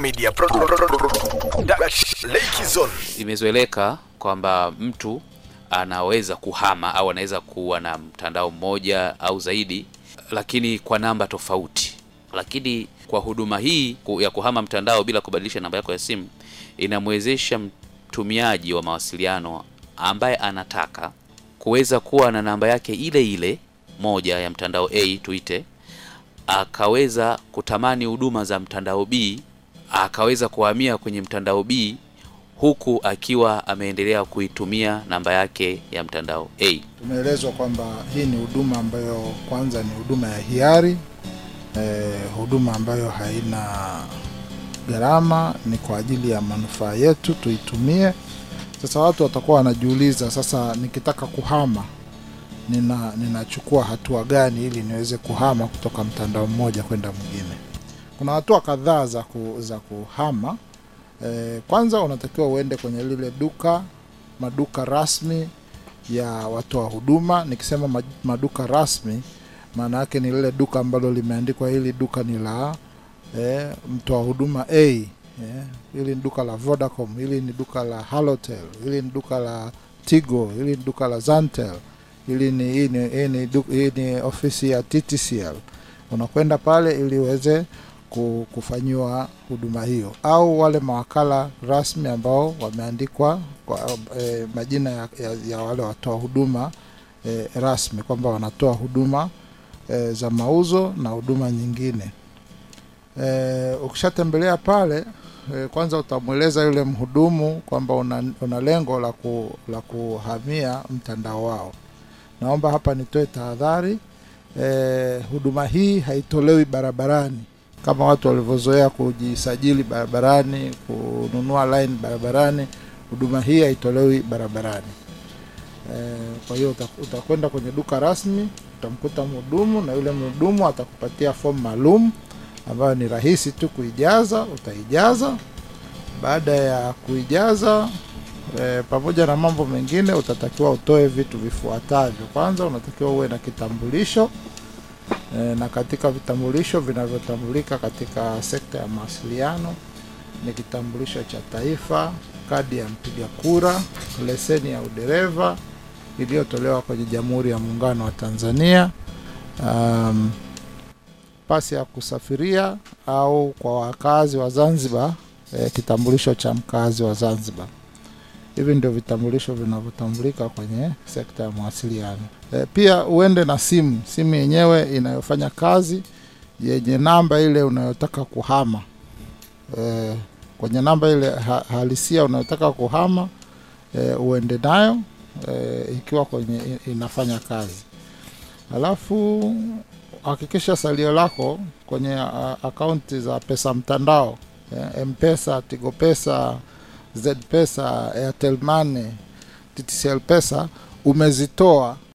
Media. Imezoeleka kwamba mtu anaweza kuhama au anaweza kuwa na mtandao mmoja au zaidi, lakini kwa namba tofauti. Lakini kwa huduma hii ya kuhama mtandao bila kubadilisha namba yako ya simu inamwezesha mtumiaji wa mawasiliano ambaye anataka kuweza kuwa na namba yake ile ile moja ya mtandao A tuite, akaweza kutamani huduma za mtandao B, akaweza kuhamia kwenye mtandao B huku akiwa ameendelea kuitumia namba yake ya mtandao A. Tumeelezwa kwamba hii ni huduma ambayo kwanza ni huduma ya hiari eh, huduma ambayo haina gharama, ni kwa ajili ya manufaa yetu, tuitumie. Sasa watu watakuwa wanajiuliza, sasa nikitaka kuhama nina ninachukua hatua gani ili niweze kuhama kutoka mtandao mmoja kwenda mwingine? Kuna hatua kadhaa za, ku, za kuhama. E, kwanza unatakiwa uende kwenye lile duka maduka rasmi ya watoa huduma. Nikisema maduka rasmi, maana yake ni lile duka ambalo limeandikwa hili duka ni la e, mtoa huduma A eh, hili ni duka la Vodacom, hili ni duka la Halotel, hili ni duka la Tigo, hili ni duka la Zantel, hili ni hii ni, hii ni, hii ni ofisi ya TTCL. Unakwenda pale ili uweze ku- kufanyiwa huduma hiyo, au wale mawakala rasmi ambao wameandikwa kwa e, majina ya, ya, ya wale watoa huduma e, rasmi kwamba wanatoa huduma e, za mauzo na huduma nyingine. E, ukishatembelea pale e, kwanza utamweleza yule mhudumu kwamba una, una lengo la, ku, la kuhamia mtandao wao. Naomba hapa nitoe tahadhari e, huduma hii haitolewi barabarani kama watu walivyozoea kujisajili barabarani, kununua line barabarani. Huduma hii haitolewi barabarani. E, kwa hiyo utakwenda kwenye duka rasmi, utamkuta mhudumu na yule mhudumu atakupatia fomu maalum ambayo ni rahisi tu kuijaza. Utaijaza. Baada ya kuijaza e, pamoja na mambo mengine, utatakiwa utoe vitu vifuatavyo. Kwanza unatakiwa uwe na kitambulisho e, na katika vitambulisho vinavyotambulika katika sekta ya mawasiliano ni kitambulisho cha taifa, kadi ya mpiga kura, leseni ya udereva iliyotolewa kwenye Jamhuri ya Muungano wa Tanzania, um, pasi ya kusafiria au kwa wakazi wa Zanzibar eh, kitambulisho cha mkazi wa Zanzibar. Hivi ndio vitambulisho vinavyotambulika kwenye sekta ya mawasiliano. E, pia uende na simu, simu yenyewe inayofanya kazi yenye namba ile unayotaka kuhama e, kwenye namba ile ha, halisia unayotaka kuhama e, uende nayo e, ikiwa kwenye inafanya kazi. Alafu hakikisha salio lako kwenye akaunti za pesa mtandao e, Mpesa, Tigo Pesa, Z Pesa, Airtel Money, TTCL Pesa umezitoa